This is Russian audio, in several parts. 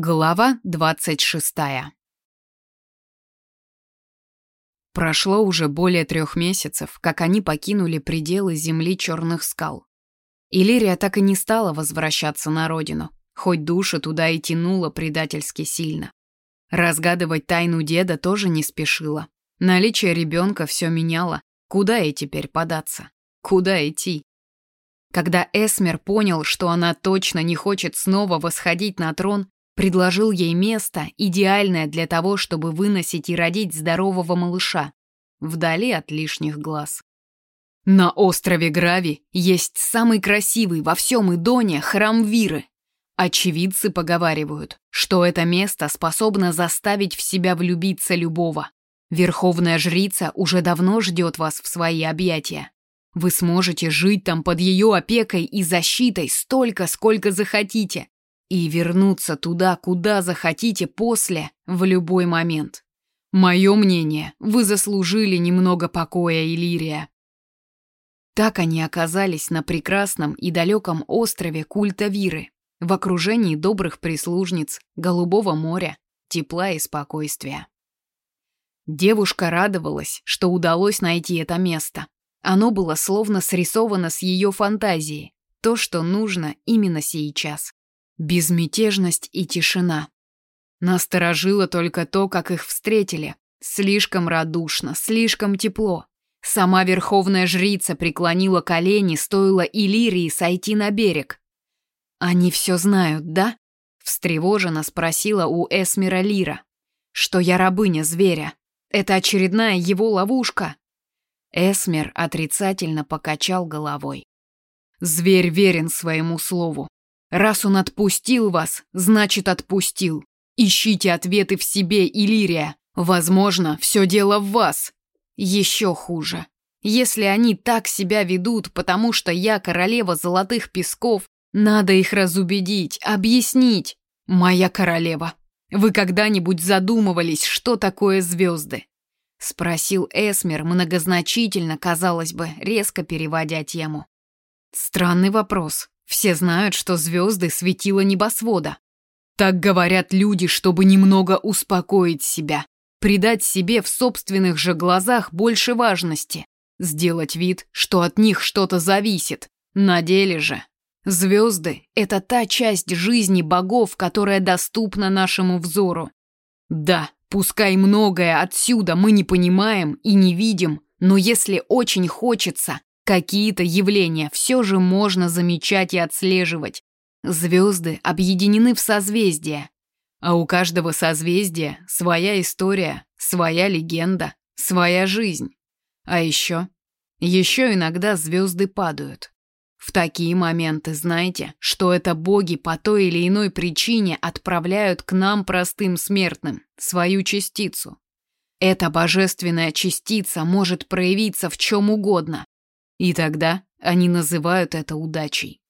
Глава двадцать шестая. Прошло уже более трех месяцев, как они покинули пределы земли черных скал. Иллирия так и не стала возвращаться на родину, хоть душа туда и тянула предательски сильно. Разгадывать тайну деда тоже не спешила. Наличие ребенка все меняло. Куда ей теперь податься? Куда идти? Когда Эсмер понял, что она точно не хочет снова восходить на трон, предложил ей место, идеальное для того, чтобы выносить и родить здорового малыша, вдали от лишних глаз. На острове Грави есть самый красивый во всем Идоне храм Виры. Очевидцы поговаривают, что это место способно заставить в себя влюбиться любого. Верховная жрица уже давно ждет вас в свои объятия. Вы сможете жить там под ее опекой и защитой столько, сколько захотите, и вернуться туда, куда захотите после, в любой момент. Мое мнение, вы заслужили немного покоя, Иллирия. Так они оказались на прекрасном и далеком острове культа Виры, в окружении добрых прислужниц, голубого моря, тепла и спокойствия. Девушка радовалась, что удалось найти это место. Оно было словно срисовано с ее фантазией, то, что нужно именно сейчас. Безмятежность и тишина. Насторожило только то, как их встретили. Слишком радушно, слишком тепло. Сама верховная жрица преклонила колени, стоило Иллирии сойти на берег. «Они все знают, да?» — встревоженно спросила у Эсмера Лира. «Что я рабыня зверя. Это очередная его ловушка». Эсмер отрицательно покачал головой. «Зверь верен своему слову. Раз он отпустил вас, значит отпустил. Ищите ответы в себе, Иллирия. Возможно, все дело в вас. Еще хуже. Если они так себя ведут, потому что я королева золотых песков, надо их разубедить, объяснить. Моя королева, вы когда-нибудь задумывались, что такое звезды? Спросил Эсмер многозначительно, казалось бы, резко переводя тему. Странный вопрос. Все знают, что звезды светило небосвода. Так говорят люди, чтобы немного успокоить себя, придать себе в собственных же глазах больше важности, сделать вид, что от них что-то зависит. На деле же звезды — это та часть жизни богов, которая доступна нашему взору. Да, пускай многое отсюда мы не понимаем и не видим, но если очень хочется, какие-то явления все же можно замечать и отслеживать, Звезды объединены в созвездия, а у каждого созвездия своя история, своя легенда, своя жизнь. А еще, еще иногда звезды падают. В такие моменты знаете, что это боги по той или иной причине отправляют к нам, простым смертным, свою частицу. Эта божественная частица может проявиться в чем угодно. И тогда они называют это удачей.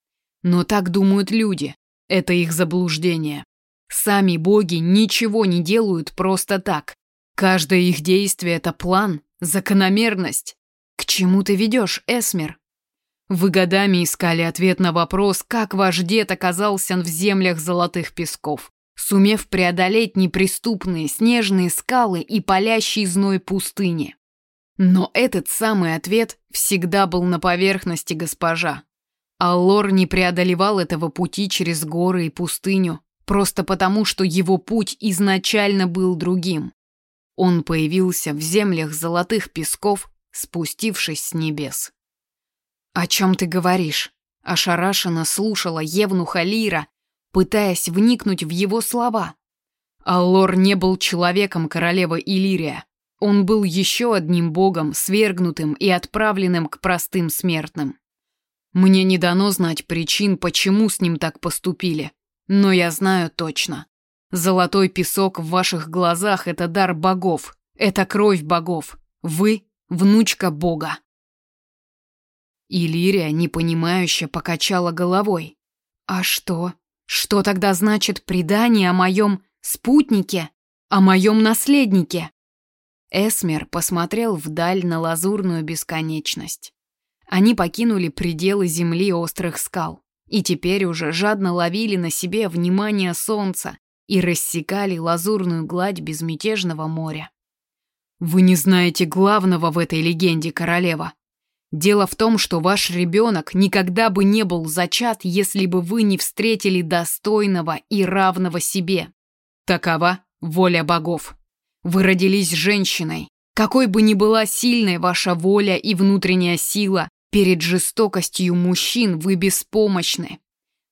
Но так думают люди. Это их заблуждение. Сами боги ничего не делают просто так. Каждое их действие — это план, закономерность. К чему ты ведешь, Эсмер? Вы годами искали ответ на вопрос, как ваш дед оказался в землях золотых песков, сумев преодолеть неприступные снежные скалы и палящий зной пустыни. Но этот самый ответ всегда был на поверхности, госпожа. Аллор не преодолевал этого пути через горы и пустыню, просто потому, что его путь изначально был другим. Он появился в землях золотых песков, спустившись с небес. «О чем ты говоришь?» Ошарашенно слушала Евнуха Лира, пытаясь вникнуть в его слова. Аллор не был человеком королевы Иллирия. Он был еще одним богом, свергнутым и отправленным к простым смертным. Мне не дано знать причин, почему с ним так поступили. Но я знаю точно. Золотой песок в ваших глазах — это дар богов. Это кровь богов. Вы — внучка бога. Илирия непонимающе покачала головой. А что? Что тогда значит предание о моем спутнике? О моем наследнике? Эсмер посмотрел вдаль на лазурную бесконечность. Они покинули пределы земли острых скал и теперь уже жадно ловили на себе внимание солнца, и рассекали лазурную гладь безмятежного моря. Вы не знаете главного в этой легенде, королева. Дело в том, что ваш ребенок никогда бы не был зачат, если бы вы не встретили достойного и равного себе. Такова воля богов. Вы родились женщиной. Какой бы ни была сильной ваша воля и внутренняя сила, перед жестокостью мужчин вы беспомощны.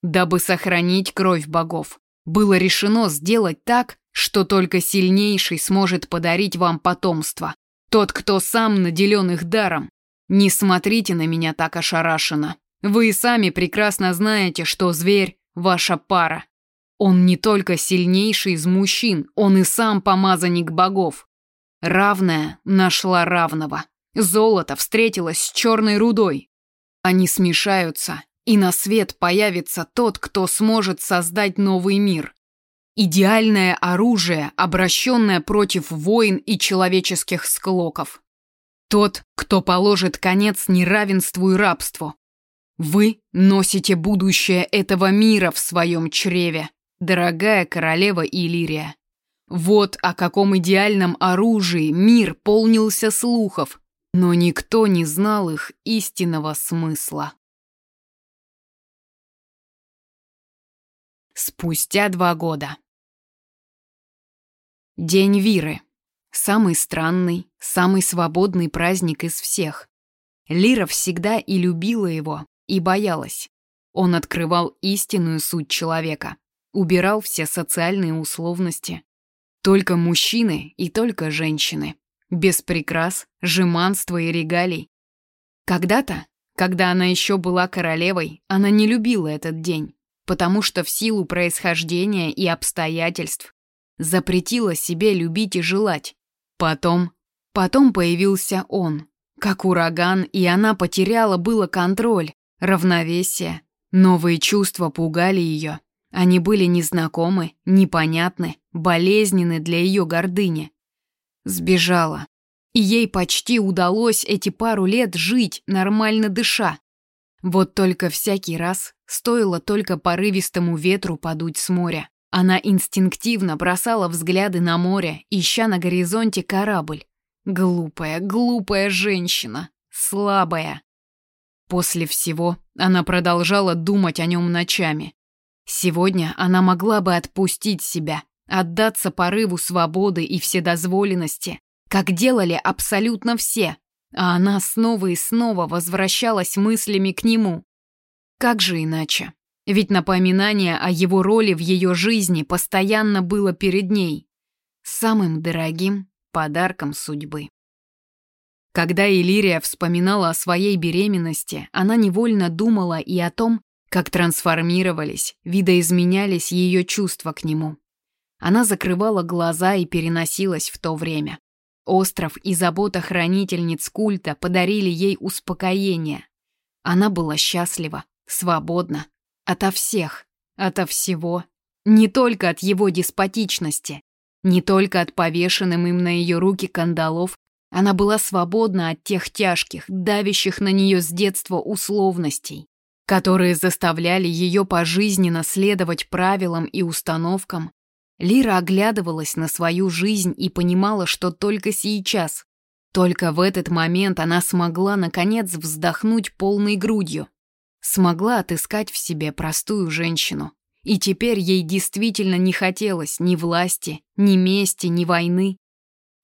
Дабы сохранить кровь богов, было решено сделать так, что только сильнейший сможет подарить вам потомство. Тот, кто сам наделен их даром. Не смотрите на меня так ошарашенно. Вы и сами прекрасно знаете, что зверь – ваша пара. Он не только сильнейший из мужчин, он и сам помазанник богов. Равная нашла равного. Золото встретилось с черной рудой. Они смешаются, и на свет появится тот, кто сможет создать новый мир. Идеальное оружие, обращенное против войн и человеческих склоков. Тот, кто положит конец неравенству и рабству. Вы носите будущее этого мира в своем чреве, дорогая королева Иллирия. Вот о каком идеальном оружии мир полнился слухов, но никто не знал их истинного смысла. Спустя два года. День Виры. Самый странный, самый свободный праздник из всех. Лира всегда и любила его, и боялась. Он открывал истинную суть человека, убирал все социальные условности. Только мужчины и только женщины. Без прикрас, жеманства и регалий. Когда-то, когда она еще была королевой, она не любила этот день, потому что в силу происхождения и обстоятельств запретила себе любить и желать. Потом, потом появился он, как ураган, и она потеряла было контроль, равновесие. Новые чувства пугали ее. Они были незнакомы, непонятны, болезненны для ее гордыни. Сбежала. И ей почти удалось эти пару лет жить, нормально дыша. Вот только всякий раз стоило только порывистому ветру подуть с моря. Она инстинктивно бросала взгляды на море, ища на горизонте корабль. Глупая, глупая женщина. Слабая. После всего она продолжала думать о нем ночами. Сегодня она могла бы отпустить себя, отдаться порыву свободы и вседозволенности, как делали абсолютно все, а она снова и снова возвращалась мыслями к нему. Как же иначе? Ведь напоминание о его роли в ее жизни постоянно было перед ней. Самым дорогим подарком судьбы. Когда Элирия вспоминала о своей беременности, она невольно думала и о том, как трансформировались, видоизменялись ее чувства к нему. Она закрывала глаза и переносилась в то время. Остров и забота хранительниц культа подарили ей успокоение. Она была счастлива, свободна, Ото всех, ото всего. Не только от его деспотичности, не только от повешенным им на ее руки кандалов, она была свободна от тех тяжких, давящих на нее с детства условностей, которые заставляли ее пожизненно следовать правилам и установкам. Лира оглядывалась на свою жизнь и понимала, что только сейчас, только в этот момент она смогла наконец вздохнуть полной грудью смогла отыскать в себе простую женщину. И теперь ей действительно не хотелось ни власти, ни мести, ни войны.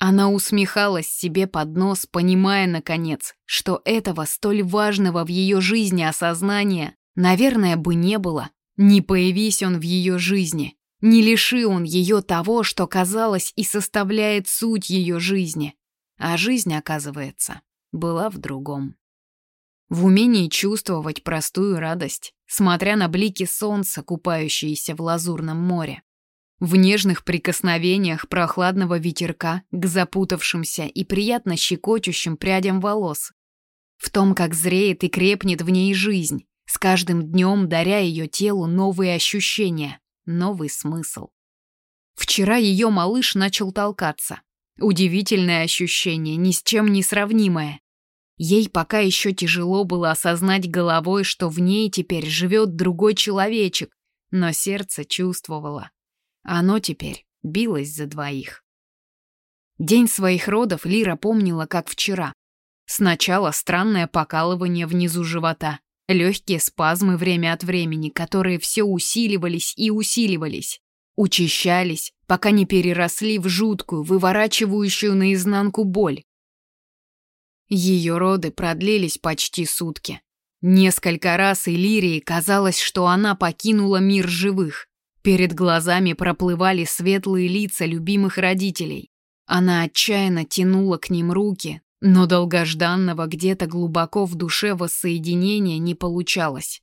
Она усмехалась себе под нос, понимая, наконец, что этого столь важного в ее жизни осознания, наверное, бы не было. Не появись он в ее жизни, не лиши он ее того, что казалось и составляет суть ее жизни. А жизнь, оказывается, была в другом в умении чувствовать простую радость, смотря на блики солнца, купающиеся в лазурном море, в нежных прикосновениях прохладного ветерка к запутавшимся и приятно щекочущим прядям волос, в том, как зреет и крепнет в ней жизнь, с каждым днем даря ее телу новые ощущения, новый смысл. Вчера ее малыш начал толкаться. Удивительное ощущение, ни с чем не сравнимое. Ей пока еще тяжело было осознать головой, что в ней теперь живет другой человечек, но сердце чувствовало. Оно теперь билось за двоих. День своих родов Лира помнила, как вчера. Сначала странное покалывание внизу живота, легкие спазмы время от времени, которые все усиливались и усиливались, учащались, пока не переросли в жуткую, выворачивающую наизнанку боль. Ее роды продлились почти сутки. Несколько раз Иллирии казалось, что она покинула мир живых. Перед глазами проплывали светлые лица любимых родителей. Она отчаянно тянула к ним руки, но долгожданного где-то глубоко в душе воссоединения не получалось.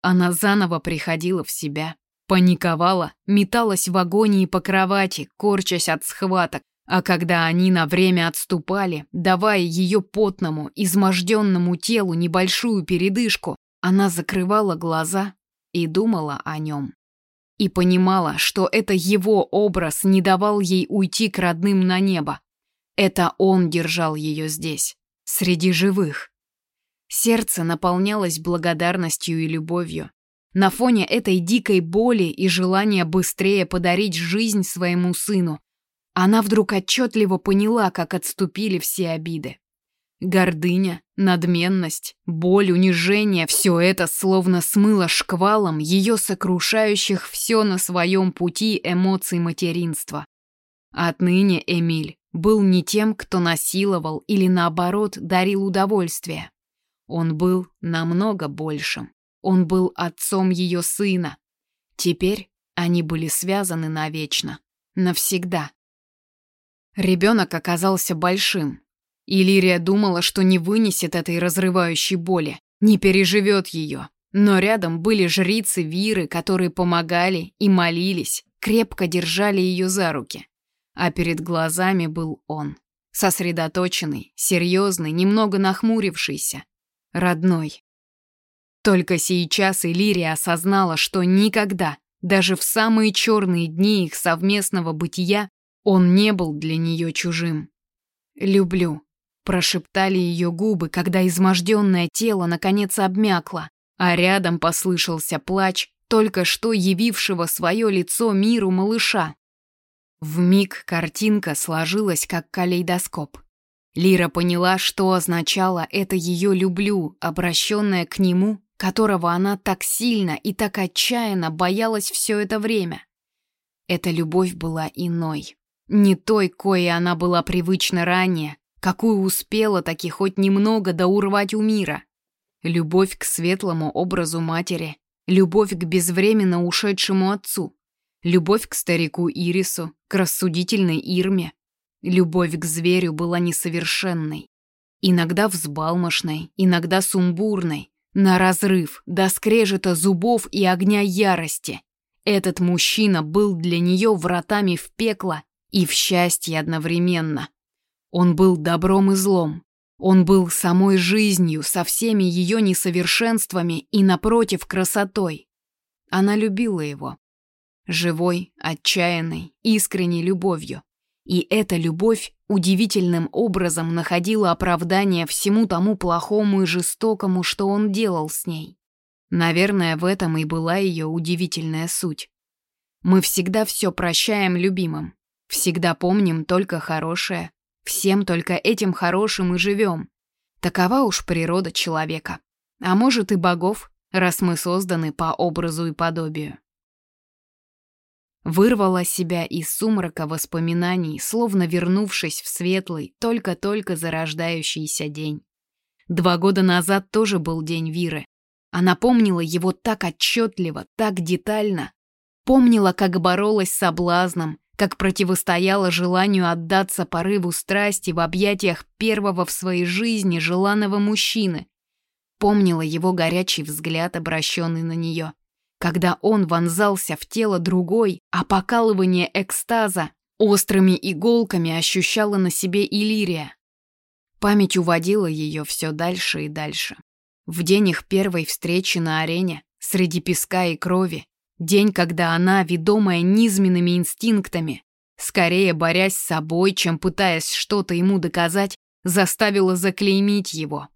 Она заново приходила в себя, паниковала, металась в агонии по кровати, корчась от схваток, а когда они на время отступали, давая ее потному, изможденному телу небольшую передышку, она закрывала глаза и думала о нем. И понимала, что это его образ не давал ей уйти к родным на небо, это он держал ее здесь, среди живых. Сердце наполнялось благодарностью и любовью. На фоне этой дикой боли и желания быстрее подарить жизнь своему сыну, она вдруг отчетливо поняла, как отступили все обиды. Гордыня, надменность, боль, унижение – все это словно смыло шквалом ее сокрушающих все на своем пути эмоций материнства. Отныне Эмиль был не тем, кто насиловал или наоборот дарил удовольствие. Он был намного большим. Он был отцом ее сына. Теперь они были связаны навечно, навсегда. Ребенок оказался большим. И Лирия думала, что не вынесет этой разрывающей боли, не переживет ее. Но рядом были жрицы Виры, которые помогали и молились, крепко держали ее за руки а перед глазами был он. Сосредоточенный, серьезный, немного нахмурившийся. Родной. Только сейчас Илирия осознала, что никогда, даже в самые черные дни их совместного бытия, он не был для нее чужим. «Люблю», — прошептали ее губы, когда изможденное тело наконец обмякло, а рядом послышался плач только что явившего свое лицо миру малыша. В миг картинка сложилась как калейдоскоп. Лира поняла, что означало это ее «люблю», обращенное к нему, которого она так сильно и так отчаянно боялась все это время. Эта любовь была иной. Не той, коей она была привычна ранее, какую успела таки хоть немного доурвать у мира. Любовь к светлому образу матери, любовь к безвременно ушедшему отцу, Любовь к старику Ирису, к рассудительной Ирме. Любовь к зверю была несовершенной. Иногда взбалмошной, иногда сумбурной, на разрыв, до скрежета зубов и огня ярости. Этот мужчина был для нее вратами в пекло и в счастье одновременно. Он был добром и злом. Он был самой жизнью, со всеми ее несовершенствами и, напротив, красотой. Она любила его, живой, отчаянной, искренней любовью. И эта любовь удивительным образом находила оправдание всему тому плохому и жестокому, что он делал с ней. Наверное, в этом и была ее удивительная суть. Мы всегда все прощаем любимым, всегда помним только хорошее, всем только этим хорошим и живем. Такова уж природа человека. А может и богов, раз мы созданы по образу и подобию. Вырвала себя из сумрака воспоминаний, словно вернувшись в светлый, только-только зарождающийся день. Два года назад тоже был день Виры. Она помнила его так отчетливо, так детально. Помнила, как боролась с соблазном, как противостояла желанию отдаться порыву страсти в объятиях первого в своей жизни желанного мужчины. Помнила его горячий взгляд, обращенный на нее когда он вонзался в тело другой, а покалывание экстаза острыми иголками ощущала на себе Иллирия. Память уводила ее все дальше и дальше. В день их первой встречи на арене, среди песка и крови, день, когда она, ведомая низменными инстинктами, скорее борясь с собой, чем пытаясь что-то ему доказать, заставила заклеймить его.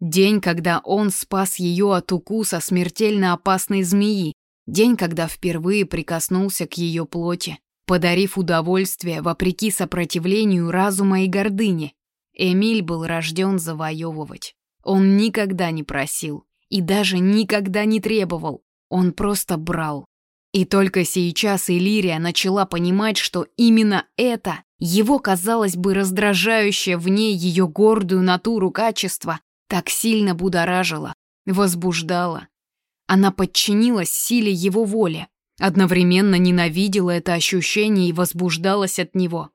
День, когда он спас ее от укуса смертельно опасной змеи. День, когда впервые прикоснулся к ее плоти, подарив удовольствие вопреки сопротивлению разума и гордыни. Эмиль был рожден завоевывать. Он никогда не просил и даже никогда не требовал. Он просто брал. И только сейчас Элирия начала понимать, что именно это, его, казалось бы, раздражающее в ней ее гордую натуру качество, так сильно будоражило, возбуждало. Она подчинилась силе его воли, одновременно ненавидела это ощущение и возбуждалась от него.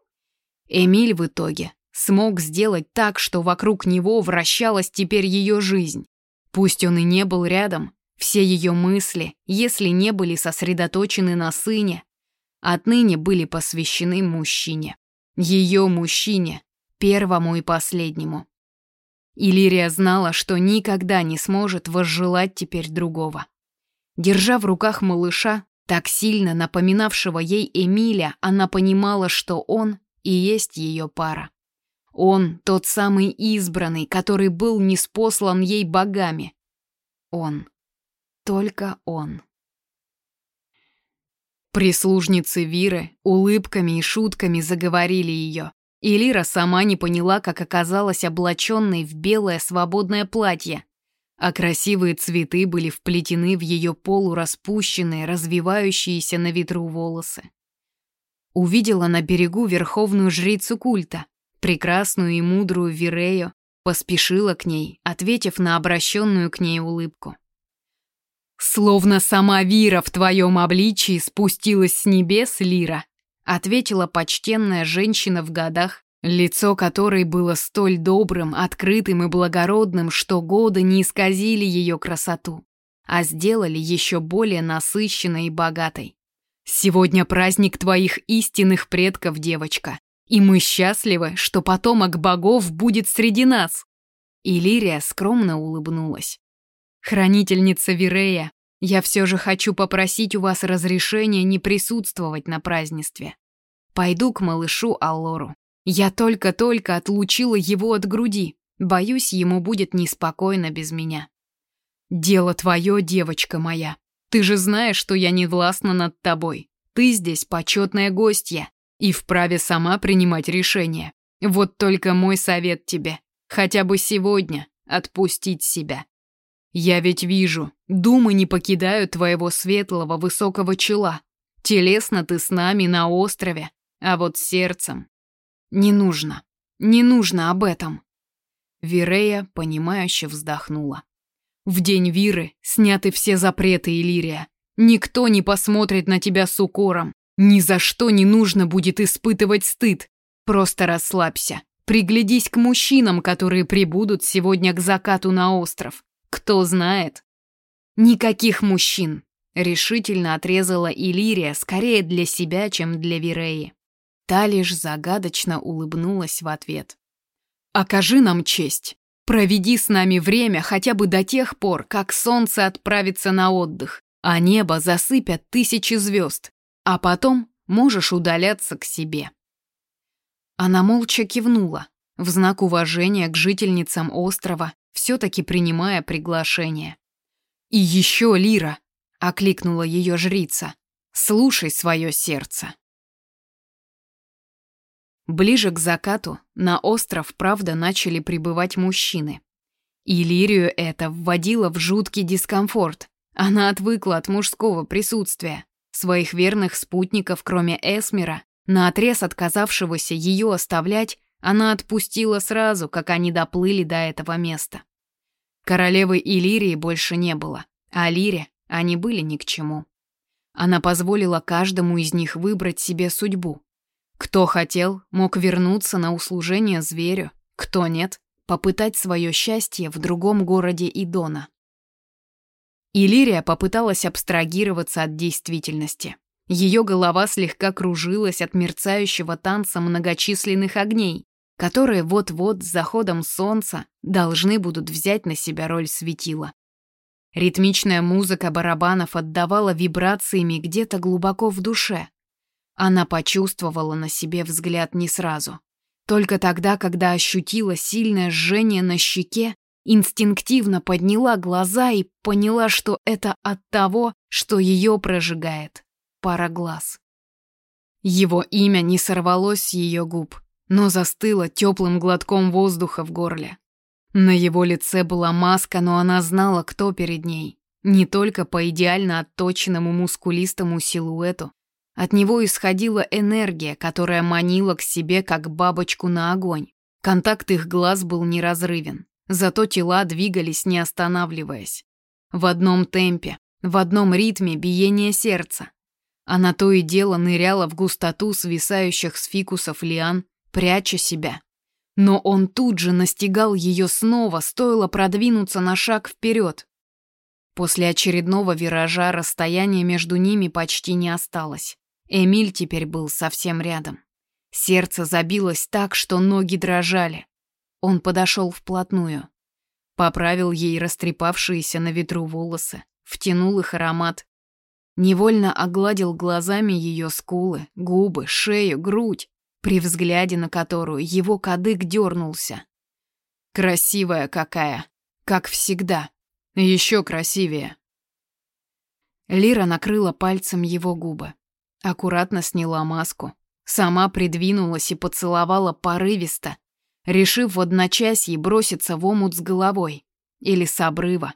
Эмиль в итоге смог сделать так, что вокруг него вращалась теперь ее жизнь. Пусть он и не был рядом, все ее мысли, если не были сосредоточены на сыне, отныне были посвящены мужчине. Ее мужчине, первому и последнему. Иллирия знала, что никогда не сможет возжелать теперь другого. Держа в руках малыша, так сильно напоминавшего ей Эмиля, она понимала, что он и есть ее пара. Он тот самый избранный, который был неспослан ей богами. Он. Только он. Прислужницы Виры улыбками и шутками заговорили ее. И Лира сама не поняла, как оказалась облаченной в белое свободное платье. А красивые цветы были вплетены в ее полураспущенные, развивающиеся на ветру волосы. Увидела на берегу верховную жрицу культа, прекрасную и мудрую Вирею, поспешила к ней, ответив на обращенную к ней улыбку. «Словно сама Вира в твоем обличии спустилась с небес, Лира», ответила почтенная женщина в годах, лицо которой было столь добрым, открытым и благородным, что годы не исказили ее красоту, а сделали еще более насыщенной и богатой. «Сегодня праздник твоих истинных предков, девочка, и мы счастливы, что потомок богов будет среди нас». Илирия скромно улыбнулась. «Хранительница Вирея, я все же хочу попросить у вас разрешения не присутствовать на празднестве. Пойду к малышу Аллору. Я только-только отлучила его от груди. Боюсь, ему будет неспокойно без меня. Дело твое, девочка моя. Ты же знаешь, что я не властна над тобой. Ты здесь почетная гостья и вправе сама принимать решения. Вот только мой совет тебе. Хотя бы сегодня отпустить себя. Я ведь вижу, думы не покидают твоего светлого высокого чела. Телесно ты с нами на острове, а вот сердцем... Не нужно, не нужно об этом. Вирея, понимающе вздохнула. В день Виры сняты все запреты, Иллирия. Никто не посмотрит на тебя с укором. Ни за что не нужно будет испытывать стыд. Просто расслабься. Приглядись к мужчинам, которые прибудут сегодня к закату на остров. Кто знает? Никаких мужчин. Решительно отрезала Илирия скорее для себя, чем для Виреи. Та лишь загадочно улыбнулась в ответ. «Окажи нам честь. Проведи с нами время хотя бы до тех пор, как солнце отправится на отдых, а небо засыпят тысячи звезд, а потом можешь удаляться к себе». Она молча кивнула, в знак уважения к жительницам острова все-таки принимая приглашение. «И еще, Лира!» — окликнула ее жрица. «Слушай свое сердце!» Ближе к закату на остров, правда, начали прибывать мужчины. И Лирию это вводило в жуткий дискомфорт. Она отвыкла от мужского присутствия. Своих верных спутников, кроме Эсмера, наотрез отказавшегося ее оставлять, она отпустила сразу, как они доплыли до этого места. Королевы Иллирии больше не было, а Лире они были ни к чему. Она позволила каждому из них выбрать себе судьбу. Кто хотел, мог вернуться на услужение зверю, кто нет, попытать свое счастье в другом городе Идона. Иллирия попыталась абстрагироваться от действительности. Ее голова слегка кружилась от мерцающего танца многочисленных огней, которые вот-вот с заходом солнца должны будут взять на себя роль светила. Ритмичная музыка барабанов отдавала вибрациями где-то глубоко в душе. Она почувствовала на себе взгляд не сразу. Только тогда, когда ощутила сильное жжение на щеке, инстинктивно подняла глаза и поняла, что это от того, что ее прожигает пара глаз. Его имя не сорвалось с ее губ, но застыло теплым глотком воздуха в горле. На его лице была маска, но она знала, кто перед ней. Не только по идеально отточенному мускулистому силуэту. От него исходила энергия, которая манила к себе, как бабочку на огонь. Контакт их глаз был неразрывен. Зато тела двигались, не останавливаясь. В одном темпе, в одном ритме биения сердца. Она то и дело ныряла в густоту свисающих с фикусов лиан, пряча себя. Но он тут же настигал ее снова, стоило продвинуться на шаг вперед. После очередного виража расстояние между ними почти не осталось. Эмиль теперь был совсем рядом. Сердце забилось так, что ноги дрожали. Он подошел вплотную. Поправил ей растрепавшиеся на ветру волосы, втянул их аромат. Невольно огладил глазами ее скулы, губы, шею, грудь, при взгляде на которую его кадык дернулся. Красивая какая, как всегда. Еще красивее. Лира накрыла пальцем его губы. Аккуратно сняла маску. Сама придвинулась и поцеловала порывисто, решив в одночасье броситься в омут с головой. Или с обрыва.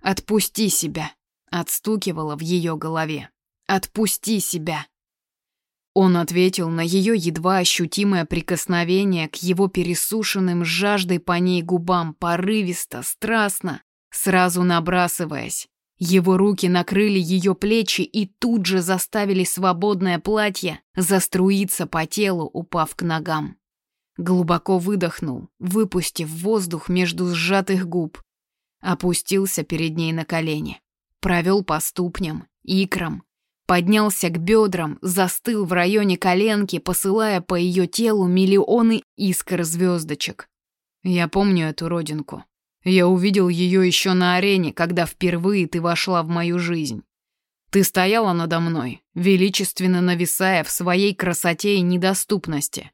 «Отпусти себя», — отстукивала в ее голове. «Отпусти себя». Он ответил на ее едва ощутимое прикосновение к его пересушенным жаждой по ней губам порывисто, страстно, сразу набрасываясь. Его руки накрыли ее плечи и тут же заставили свободное платье заструиться по телу, упав к ногам. Глубоко выдохнул, выпустив воздух между сжатых губ. Опустился перед ней на колени. Провел по ступням, икрам. Поднялся к бедрам, застыл в районе коленки, посылая по ее телу миллионы искр звездочек. Я помню эту родинку. Я увидел ее еще на арене, когда впервые ты вошла в мою жизнь. Ты стояла надо мной, величественно нависая в своей красоте и недоступности.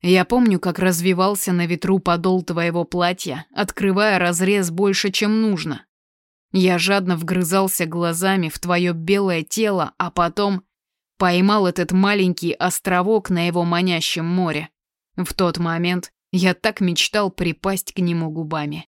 Я помню, как развивался на ветру подол твоего платья, открывая разрез больше, чем нужно. Я жадно вгрызался глазами в твое белое тело, а потом поймал этот маленький островок на его манящем море. В тот момент я так мечтал припасть к нему губами.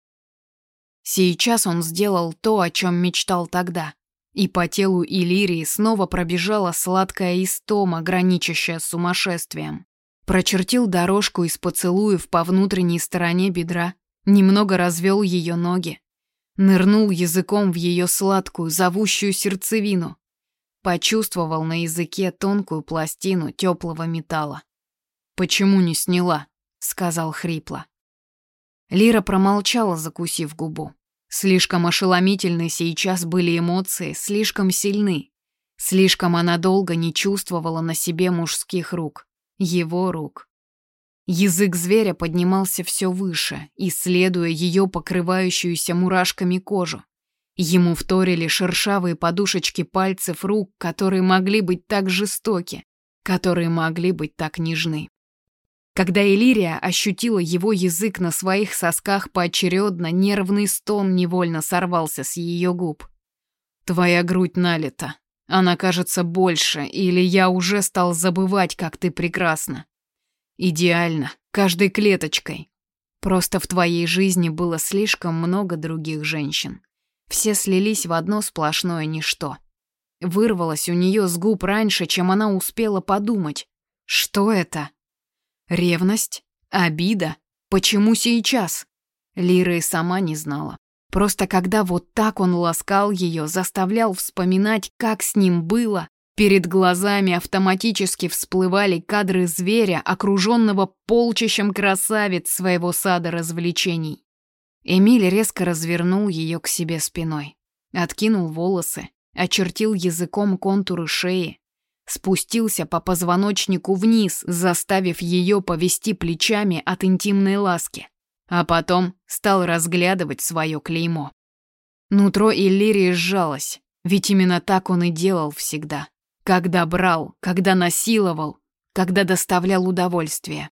Сейчас он сделал то, о чем мечтал тогда. И по телу Иллирии снова пробежала сладкая истома, граничащая с сумасшествием. Прочертил дорожку из поцелуев по внутренней стороне бедра, немного развел ее ноги. Нырнул языком в ее сладкую, зовущую сердцевину. Почувствовал на языке тонкую пластину теплого металла. «Почему не сняла?» — сказал хрипло. Лира промолчала, закусив губу. Слишком ошеломительны сейчас были эмоции, слишком сильны. Слишком она долго не чувствовала на себе мужских рук. Его рук. Язык зверя поднимался все выше, исследуя ее покрывающуюся мурашками кожу. Ему вторили шершавые подушечки пальцев рук, которые могли быть так жестоки, которые могли быть так нежны. Когда Элирия ощутила его язык на своих сосках поочередно, нервный стон невольно сорвался с ее губ. «Твоя грудь налита. Она кажется больше, или я уже стал забывать, как ты прекрасна. Идеально, каждой клеточкой. Просто в твоей жизни было слишком много других женщин. Все слились в одно сплошное ничто. Вырвалось у нее с губ раньше, чем она успела подумать. Что это?» Ревность? Обида? Почему сейчас? Лира и сама не знала. Просто когда вот так он ласкал ее, заставлял вспоминать, как с ним было, перед глазами автоматически всплывали кадры зверя, окруженного полчищем красавиц своего сада развлечений. Эмиль резко развернул ее к себе спиной, откинул волосы, очертил языком контуры шеи, спустился по позвоночнику вниз, заставив ее повести плечами от интимной ласки, а потом стал разглядывать свое клеймо. Нутро Иллирии сжалось, ведь именно так он и делал всегда. Когда брал, когда насиловал, когда доставлял удовольствие.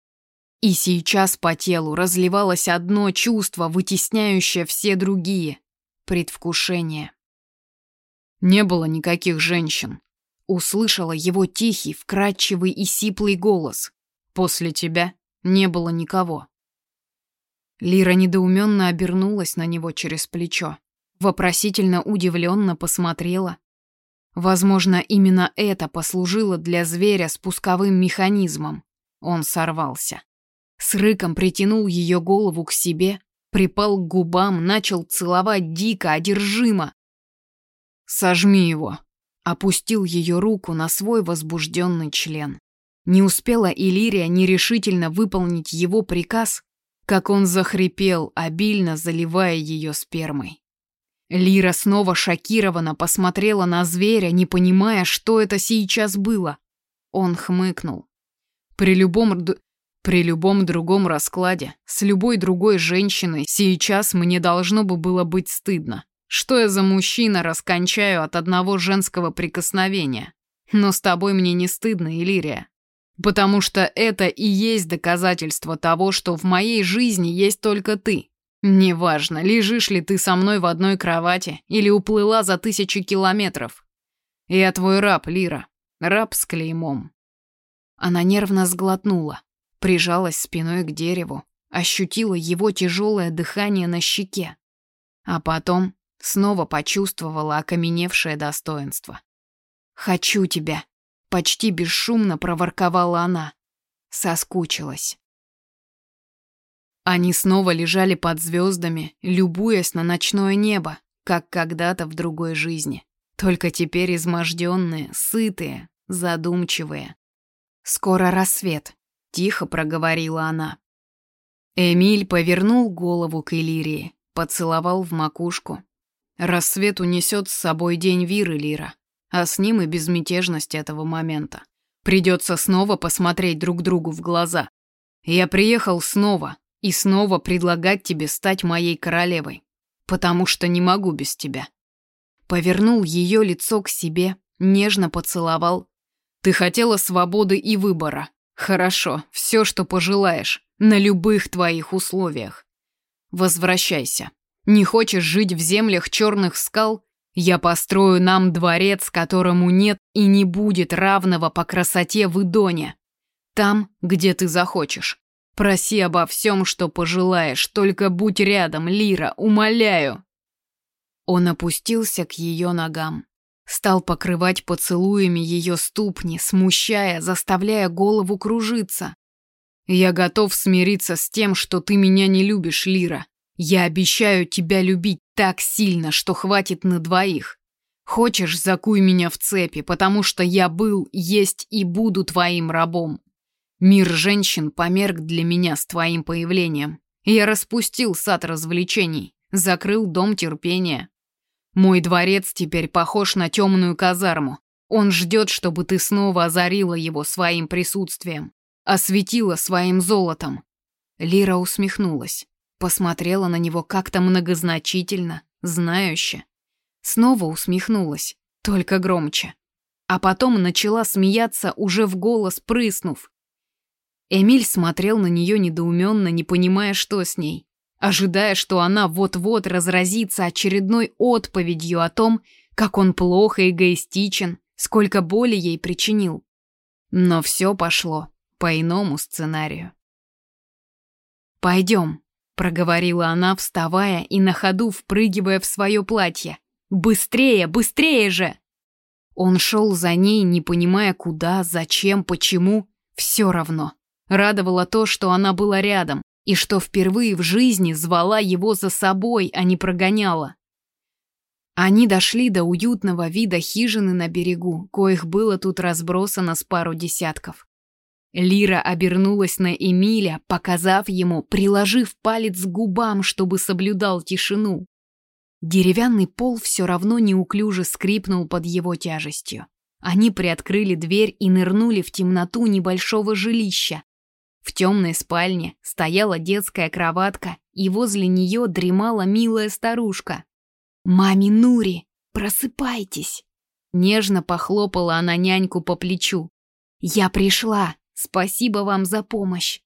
И сейчас по телу разливалось одно чувство, вытесняющее все другие — предвкушение. Не было никаких женщин. Услышала его тихий, вкрадчивый и сиплый голос. После тебя не было никого. Лира недоуменно обернулась на него через плечо. Вопросительно удивленно посмотрела. Возможно, именно это послужило для зверя спусковым механизмом. Он сорвался. С рыком притянул ее голову к себе, припал к губам, начал целовать дико, одержимо. «Сожми его», — опустил ее руку на свой возбужденный член. Не успела Илирия нерешительно выполнить его приказ, как он захрипел, обильно заливая ее спермой. Лира снова шокированно посмотрела на зверя, не понимая, что это сейчас было. Он хмыкнул. При любом, при любом другом раскладе, с любой другой женщиной, сейчас мне должно бы было быть стыдно. Что я за мужчина раскончаю от одного женского прикосновения? Но с тобой мне не стыдно, Илирия. Потому что это и есть доказательство того, что в моей жизни есть только ты. Неважно, лежишь ли ты со мной в одной кровати или уплыла за тысячи километров. Я твой раб, Лира. Раб с клеймом. Она нервно сглотнула, прижалась спиной к дереву, ощутила его тяжелое дыхание на щеке. А потом снова почувствовала окаменевшее достоинство. «Хочу тебя», Почти бесшумно проворковала она. Соскучилась. Они снова лежали под звездами, любуясь на ночное небо, как когда-то в другой жизни. Только теперь изможденные, сытые, задумчивые. «Скоро рассвет», — тихо проговорила она. Эмиль повернул голову к Элирии, поцеловал в макушку. «Рассвет унесет с собой день Виры, Лира а с ним и безмятежность этого момента. Придется снова посмотреть друг другу в глаза. Я приехал снова и снова предлагать тебе стать моей королевой, потому что не могу без тебя. Повернул ее лицо к себе, нежно поцеловал. Ты хотела свободы и выбора. Хорошо, все, что пожелаешь, на любых твоих условиях. Возвращайся. Не хочешь жить в землях черных скал? Я построю нам дворец, которому нет и не будет равного по красоте в Идоне. Там, где ты захочешь. Проси обо всем, что пожелаешь, только будь рядом, Лира, умоляю. Он опустился к ее ногам, стал покрывать поцелуями ее ступни, смущая, заставляя голову кружиться. Я готов смириться с тем, что ты меня не любишь, Лира. Я обещаю тебя любить так сильно, что хватит на двоих. Хочешь, закуй меня в цепи, потому что я был, есть и буду твоим рабом. Мир женщин померк для меня с твоим появлением. Я распустил сад развлечений, закрыл дом терпения. Мой дворец теперь похож на темную казарму. Он ждет, чтобы ты снова озарила его своим присутствием, осветила своим золотом. Лира усмехнулась. Посмотрела на него как-то многозначительно, знающе. Снова усмехнулась, только громче. А потом начала смеяться, уже в голос прыснув. Эмиль смотрел на нее недоуменно, не понимая, что с ней, ожидая, что она вот-вот разразится очередной отповедью о том, как он плохо эгоистичен, сколько боли ей причинил. Но все пошло по иному сценарию. «Пойдем», проговорила она, вставая и на ходу впрыгивая в свое платье. Быстрее, быстрее же! Он шел за ней, не понимая куда, зачем, почему, все равно. Радовало то, что она была рядом, и что впервые в жизни звала его за собой, а не прогоняла. Они дошли до уютного вида хижины на берегу, коих было тут разбросано с пару десятков. Лира обернулась на Эмиля, показав ему, приложив палец к губам, чтобы соблюдал тишину. Деревянный пол все равно неуклюже скрипнул под его тяжестью. Они приоткрыли дверь и нырнули в темноту небольшого жилища. В темной спальне стояла детская кроватка, и возле нее дремала милая старушка. «Мами Нури, просыпайтесь!» Нежно похлопала она няньку по плечу. «Я пришла!» Спасибо вам за помощь.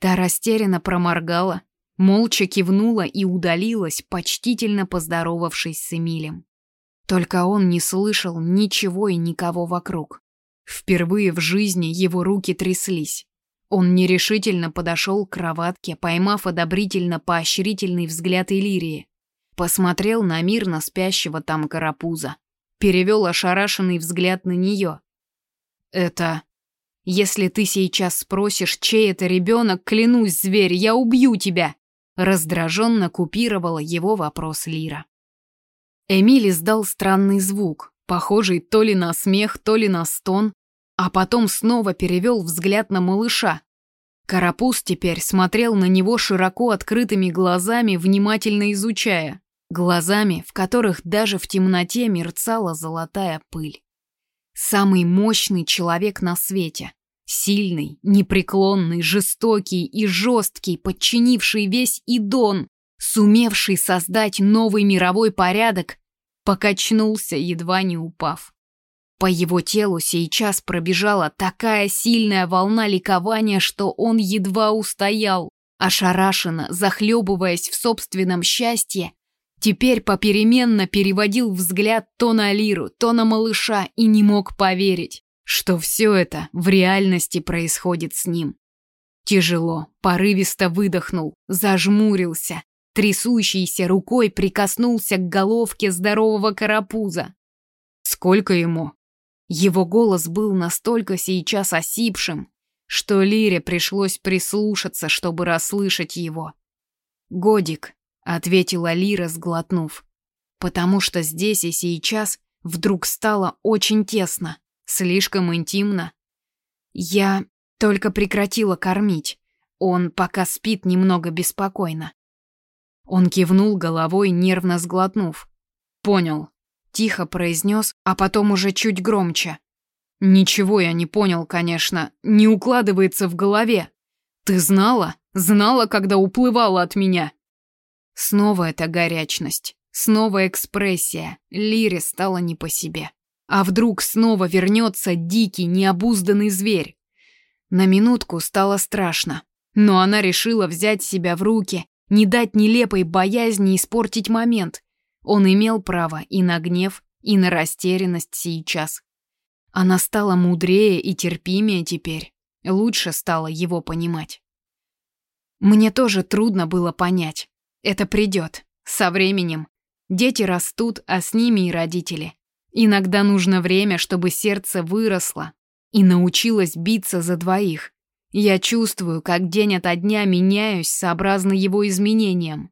Та растерянно проморгала, молча кивнула и удалилась, почтительно поздоровавшись с Эмилем. Только он не слышал ничего и никого вокруг. Впервые в жизни его руки тряслись. Он нерешительно подошел к кроватке, поймав одобрительно-поощрительный взгляд Иллирии. Посмотрел на мирно спящего там карапуза. Перевел ошарашенный взгляд на нее. «Это...» «Если ты сейчас спросишь, чей это ребенок, клянусь, зверь, я убью тебя!» Раздраженно купировала его вопрос Лира. Эмиль издал странный звук, похожий то ли на смех, то ли на стон, а потом снова перевел взгляд на малыша. Карапуз теперь смотрел на него широко открытыми глазами, внимательно изучая. Глазами, в которых даже в темноте мерцала золотая пыль. Самый мощный человек на свете. Сильный, непреклонный, жестокий и жесткий, подчинивший весь Идон, сумевший создать новый мировой порядок, покачнулся, едва не упав. По его телу сейчас пробежала такая сильная волна ликования, что он едва устоял, ошарашенно, захлебываясь в собственном счастье, теперь попеременно переводил взгляд то на Лиру, то на малыша и не мог поверить, что все это в реальности происходит с ним. Тяжело, порывисто выдохнул, зажмурился, трясущейся рукой прикоснулся к головке здорового карапуза. Сколько ему? Его голос был настолько сейчас осипшим, что Лире пришлось прислушаться, чтобы расслышать его. «Годик», — ответила Лира, сглотнув, «потому что здесь и сейчас вдруг стало очень тесно, слишком интимно. Я только прекратила кормить, он пока спит немного беспокойно». Он кивнул головой, нервно сглотнув. «Понял», Тихо произнес, а потом уже чуть громче. «Ничего я не понял, конечно. Не укладывается в голове. Ты знала? Знала, когда уплывала от меня?» Снова эта горячность. Снова экспрессия. Лире стало не по себе. А вдруг снова вернется дикий, необузданный зверь? На минутку стало страшно. Но она решила взять себя в руки, не дать нелепой боязни испортить момент. Он имел право и на гнев, и на растерянность сейчас. Она стала мудрее и терпимее теперь. Лучше стало его понимать. Мне тоже трудно было понять. Это придет. Со временем. Дети растут, а с ними и родители. Иногда нужно время, чтобы сердце выросло и научилось биться за двоих. Я чувствую, как день ото дня меняюсь сообразно его изменениям.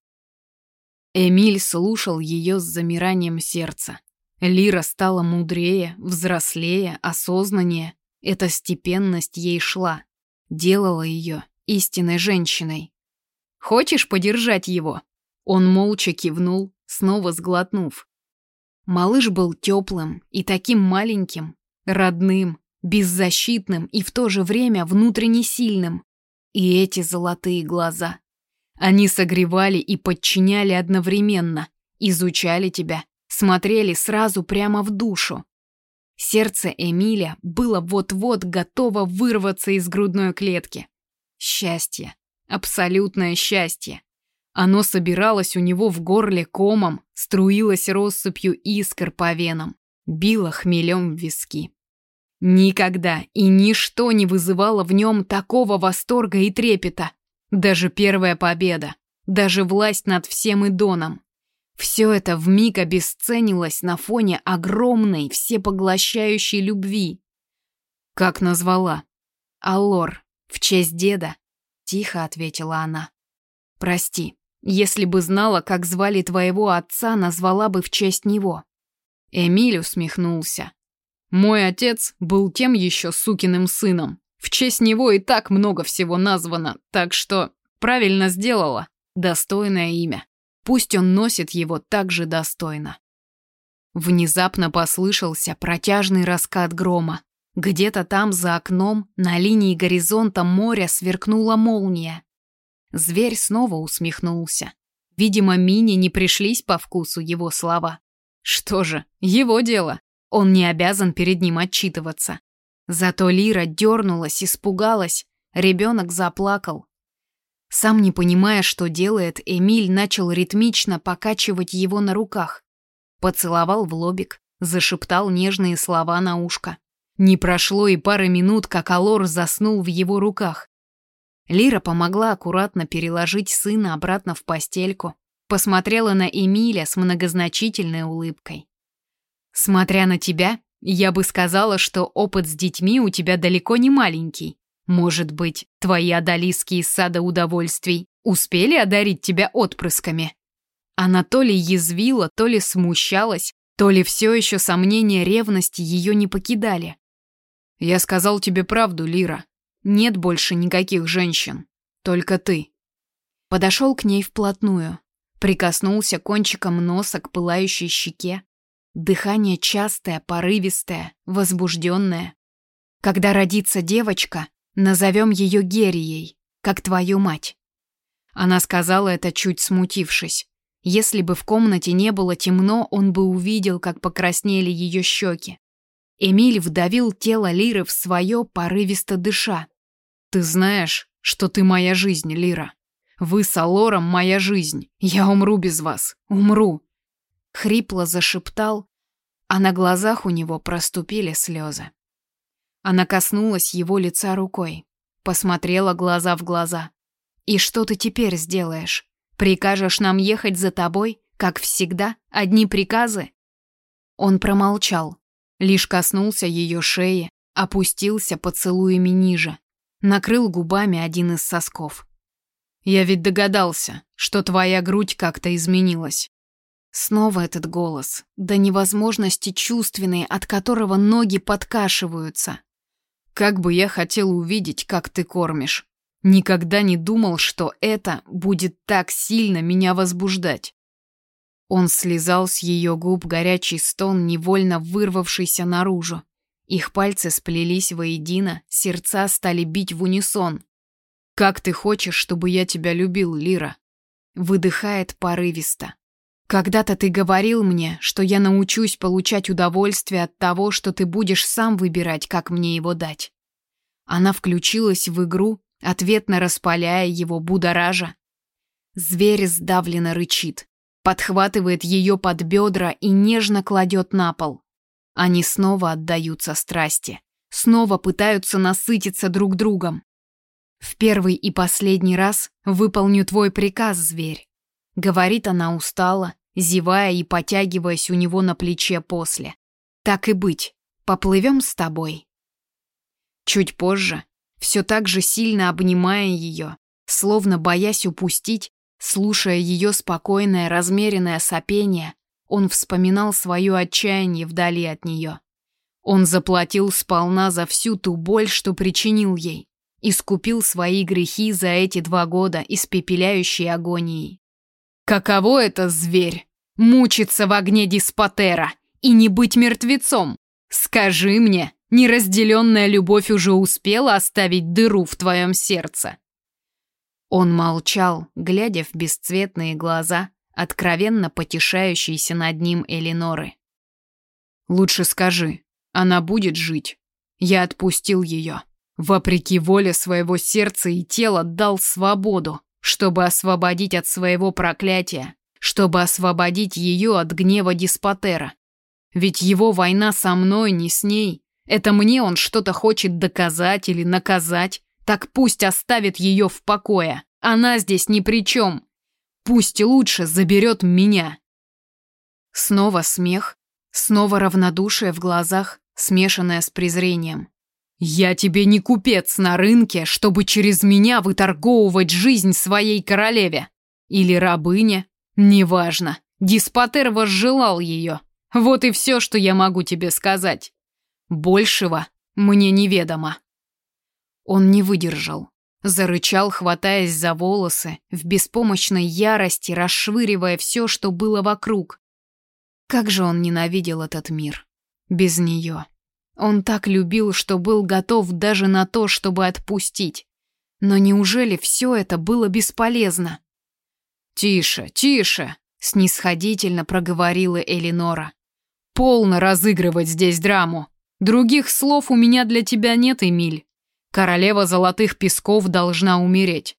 Эмиль слушал ее с замиранием сердца. Лира стала мудрее, взрослее, осознаннее. Эта степенность ей шла, делала ее истинной женщиной. «Хочешь подержать его?» Он молча кивнул, снова сглотнув. Малыш был теплым и таким маленьким, родным, беззащитным и в то же время внутренне сильным. И эти золотые глаза. Они согревали и подчиняли одновременно, изучали тебя, смотрели сразу прямо в душу. Сердце Эмиля было вот-вот готово вырваться из грудной клетки. Счастье, абсолютное счастье. Оно собиралось у него в горле комом, струилось россыпью искр по венам, било хмелем в виски. Никогда и ничто не вызывало в нем такого восторга и трепета, даже первая победа, даже власть над всем Идоном. Все это вмиг обесценилось на фоне огромной, всепоглощающей любви. Как назвала? Аллор, в честь деда, тихо ответила она. Прости, если бы знала, как звали твоего отца, назвала бы в честь него. Эмиль усмехнулся. Мой отец был тем еще сукиным сыном. В честь него и так много всего названо, так что правильно сделала. Достойное имя. Пусть он носит его так же достойно. Внезапно послышался протяжный раскат грома. Где-то там за окном, на линии горизонта моря, сверкнула молния. Зверь снова усмехнулся. Видимо, Мине не пришлись по вкусу его слова. Что же, его дело. Он не обязан перед ним отчитываться. Зато Лира дернулась, испугалась, ребенок заплакал. Сам не понимая, что делает, Эмиль начал ритмично покачивать его на руках. Поцеловал в лобик, зашептал нежные слова на ушко. Не прошло и пары минут, как Алор заснул в его руках. Лира помогла аккуратно переложить сына обратно в постельку, посмотрела на Эмиля с многозначительной улыбкой. «Смотря на тебя, я бы сказала, что опыт с детьми у тебя далеко не маленький. Может быть, твои одолиские сада удовольствий успели одарить тебя отпрысками?» Она то ли язвила, то ли смущалась, то ли все еще сомнения ревности ее не покидали. «Я сказал тебе правду, Лира. Нет больше никаких женщин. Только ты». Подошел к ней вплотную, прикоснулся кончиком носа к пылающей щеке. Дыхание частое, порывистое, возбужденное. Когда родится девочка, назовем ее Герией, как твою мать. Она сказала это, чуть смутившись. Если бы в комнате не было темно, он бы увидел, как покраснели ее щеки. Эмиль вдавил тело Лиры в свое, порывисто дыша. «Ты знаешь, что ты моя жизнь, Лира. Вы с Алором моя жизнь. Я умру без вас. Умру!» Хрипло зашептал, а на глазах у него проступили слезы. Она коснулась его лица рукой, посмотрела глаза в глаза. «И что ты теперь сделаешь? Прикажешь нам ехать за тобой, как всегда, одни приказы?» Он промолчал, лишь коснулся ее шеи, опустился поцелуями ниже, накрыл губами один из сосков. «Я ведь догадался, что твоя грудь как-то изменилась». Снова этот голос, до невозможности чувственный, от которого ноги подкашиваются. «Как бы я хотел увидеть, как ты кормишь. Никогда не думал, что это будет так сильно меня возбуждать. Он слезал с ее губ горячий стон, невольно вырвавшийся наружу. Их пальцы сплелись воедино, сердца стали бить в унисон. «Как ты хочешь, чтобы я тебя любил, Лира?» Выдыхает порывисто. «Когда-то ты говорил мне, что я научусь получать удовольствие от того, что ты будешь сам выбирать, как мне его дать». Она включилась в игру, ответно распаляя его будоража. Зверь сдавленно рычит, подхватывает ее под бедра и нежно кладет на пол. Они снова отдаются страсти, снова пытаются насытиться друг другом. «В первый и последний раз выполню твой приказ, зверь», — говорит она устало, зевая и потягиваясь у него на плече после. «Так и быть, поплывем с тобой». Чуть позже все так же сильно обнимая ее, словно боясь упустить, слушая ее спокойное, размеренное сопение, он вспоминал свое отчаяние вдали от нее. Он заплатил сполна за всю ту боль, что причинил ей, искупил свои грехи за эти два года испепеляющей агонией. Каково это, зверь, мучиться в огне диспотера и не быть мертвецом? Скажи мне, Неразделенная любовь уже успела оставить дыру в твоем сердце. Он молчал, глядя в бесцветные глаза, откровенно потешающиеся над ним Элиноры. «Лучше скажи, она будет жить?» Я отпустил ее. Вопреки воле своего сердца и тела дал свободу, чтобы освободить от своего проклятия, чтобы освободить ее от гнева Диспотера. Ведь его война со мной, не с ней, это мне он что-то хочет доказать или наказать. Так пусть оставит ее в покое. Она здесь ни при чем. Пусть лучше заберет меня. Снова смех, снова равнодушие в глазах, смешанное с презрением. «Я тебе не купец на рынке, чтобы через меня выторговывать жизнь своей королеве. Или рабыня, неважно. Диспотер возжелал ее. Вот и все, что я могу тебе сказать. Большего мне неведомо. Он не выдержал. Зарычал, хватаясь за волосы, в беспомощной ярости, расшвыривая все, что было вокруг. Как же он ненавидел этот мир. Без нее. Он так любил, что был готов даже на то, чтобы отпустить. Но неужели все это было бесполезно? «Тише, тише!» — снисходительно проговорила Элинора. «Полно разыгрывать здесь драму. Других слов у меня для тебя нет, Эмиль. Королева золотых песков должна умереть.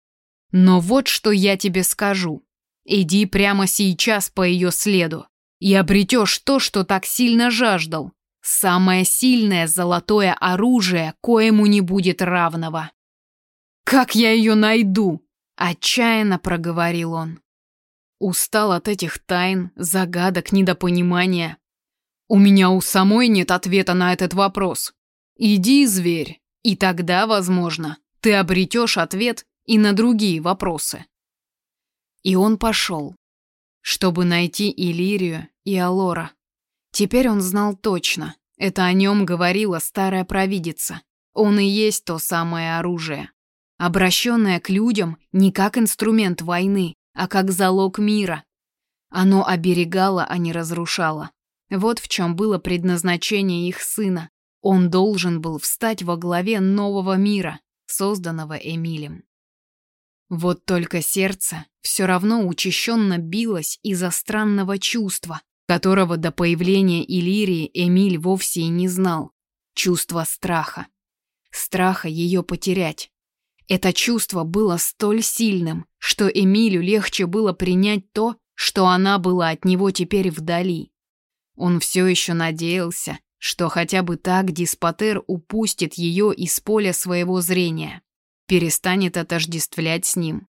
Но вот что я тебе скажу. Иди прямо сейчас по ее следу. и обретешь то, что так сильно жаждал. Самое сильное золотое оружие, коему не будет равного. «Как я ее найду?» – отчаянно проговорил он. Устал от этих тайн, загадок, недопонимания. У меня у самой нет ответа на этот вопрос. Иди, зверь, и тогда, возможно, ты обретешь ответ и на другие вопросы. И он пошел, чтобы найти Иллирию и Алора. Теперь он знал точно, это о нем говорила старая провидица. Он и есть то самое оружие, обращенное к людям не как инструмент войны, а как залог мира. Оно оберегало, а не разрушало. Вот в чем было предназначение их сына. Он должен был встать во главе нового мира, созданного Эмилем. Вот только сердце все равно учащенно билось из-за странного чувства, которого до появления Иллирии Эмиль вовсе и не знал. Чувство страха. Страха ее потерять. Это чувство было столь сильным, что Эмилю легче было принять то, что она была от него теперь вдали. Он все еще надеялся, что хотя бы так Диспотер упустит ее из поля своего зрения, перестанет отождествлять с ним.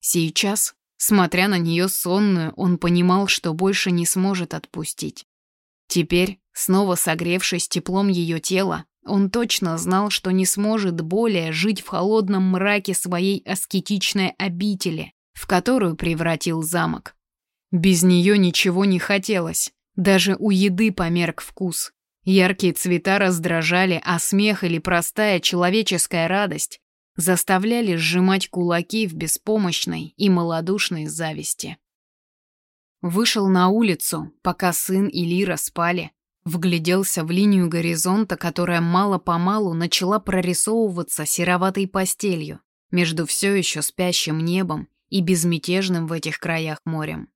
Сейчас, смотря на нее сонную, он понимал, что больше не сможет отпустить. Теперь, снова согревшись теплом ее тела, он точно знал, что не сможет более жить в холодном мраке своей аскетичной обители, в которую превратил замок. Без нее ничего не хотелось, даже у еды померк вкус. Яркие цвета раздражали, а смех или простая человеческая радость заставляли сжимать кулаки в беспомощной и малодушной зависти. Вышел на улицу, пока сын и Лира спали, Вгляделся в линию горизонта, которая мало-помалу начала прорисовываться сероватой постелью между все еще спящим небом и безмятежным в этих краях морем.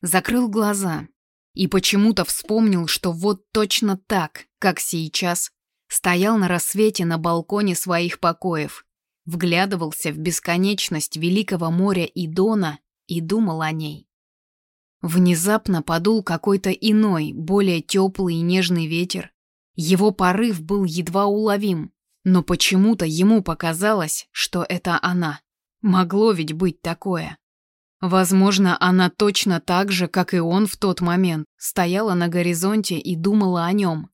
Закрыл глаза и почему-то вспомнил, что вот точно так, как сейчас, стоял на рассвете на балконе своих покоев, вглядывался в бесконечность великого моря и Дона и думал о ней. Внезапно подул какой-то иной, более теплый и нежный ветер. Его порыв был едва уловим, но почему-то ему показалось, что это она. Могло ведь быть такое. Возможно, она точно так же, как и он в тот момент, стояла на горизонте и думала о нем.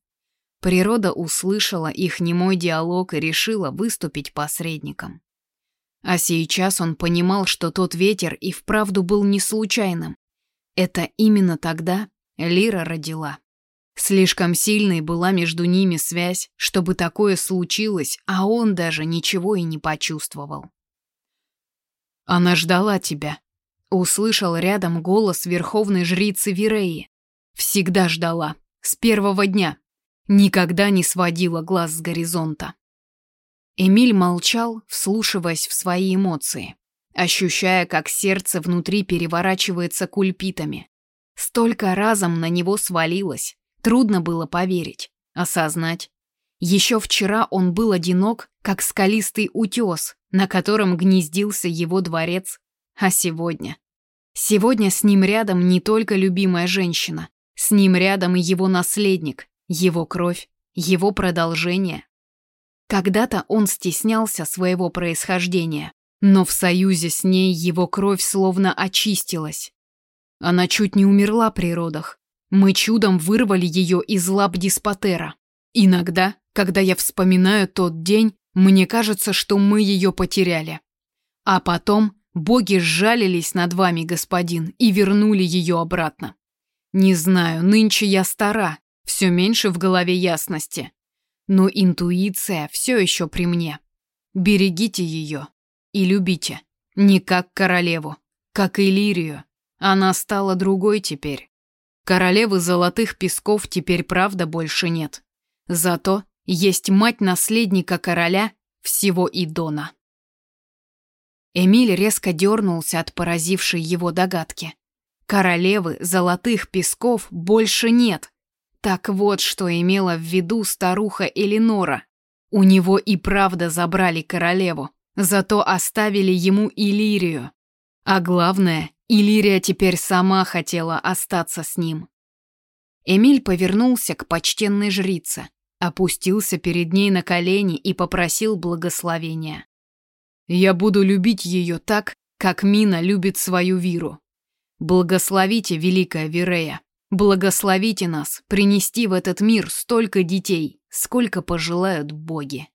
Природа услышала их немой диалог и решила выступить посредником. А сейчас он понимал, что тот ветер и вправду был не случайным. Это именно тогда Лира родила. Слишком сильной была между ними связь, чтобы такое случилось, а он даже ничего и не почувствовал. «Она ждала тебя», — услышал рядом голос верховной жрицы Виреи. «Всегда ждала. С первого дня. Никогда не сводила глаз с горизонта». Эмиль молчал, вслушиваясь в свои эмоции ощущая, как сердце внутри переворачивается кульпитами. Столько разом на него свалилось, трудно было поверить, осознать. Еще вчера он был одинок, как скалистый утес, на котором гнездился его дворец, а сегодня... Сегодня с ним рядом не только любимая женщина, с ним рядом и его наследник, его кровь, его продолжение. Когда-то он стеснялся своего происхождения, но в союзе с ней его кровь словно очистилась. Она чуть не умерла при родах. Мы чудом вырвали ее из лап Диспотера. Иногда, когда я вспоминаю тот день, мне кажется, что мы ее потеряли. А потом боги сжалились над вами, господин, и вернули ее обратно. Не знаю, нынче я стара, все меньше в голове ясности. Но интуиция все еще при мне. Берегите ее. И любите. Не как королеву, как Иллирию. Она стала другой теперь. Королевы золотых песков теперь правда больше нет. Зато есть мать наследника короля всего Идона. Эмиль резко дернулся от поразившей его догадки. Королевы золотых песков больше нет. Так вот, что имела в виду старуха Эленора. У него и правда забрали королеву, зато оставили ему Иллирию. А главное, Иллирия теперь сама хотела остаться с ним. Эмиль повернулся к почтенной жрице, опустился перед ней на колени и попросил благословения. «Я буду любить ее так, как Мина любит свою Виру. Благословите, великая Вирея, Благословите нас принести в этот мир столько детей, сколько пожелают боги.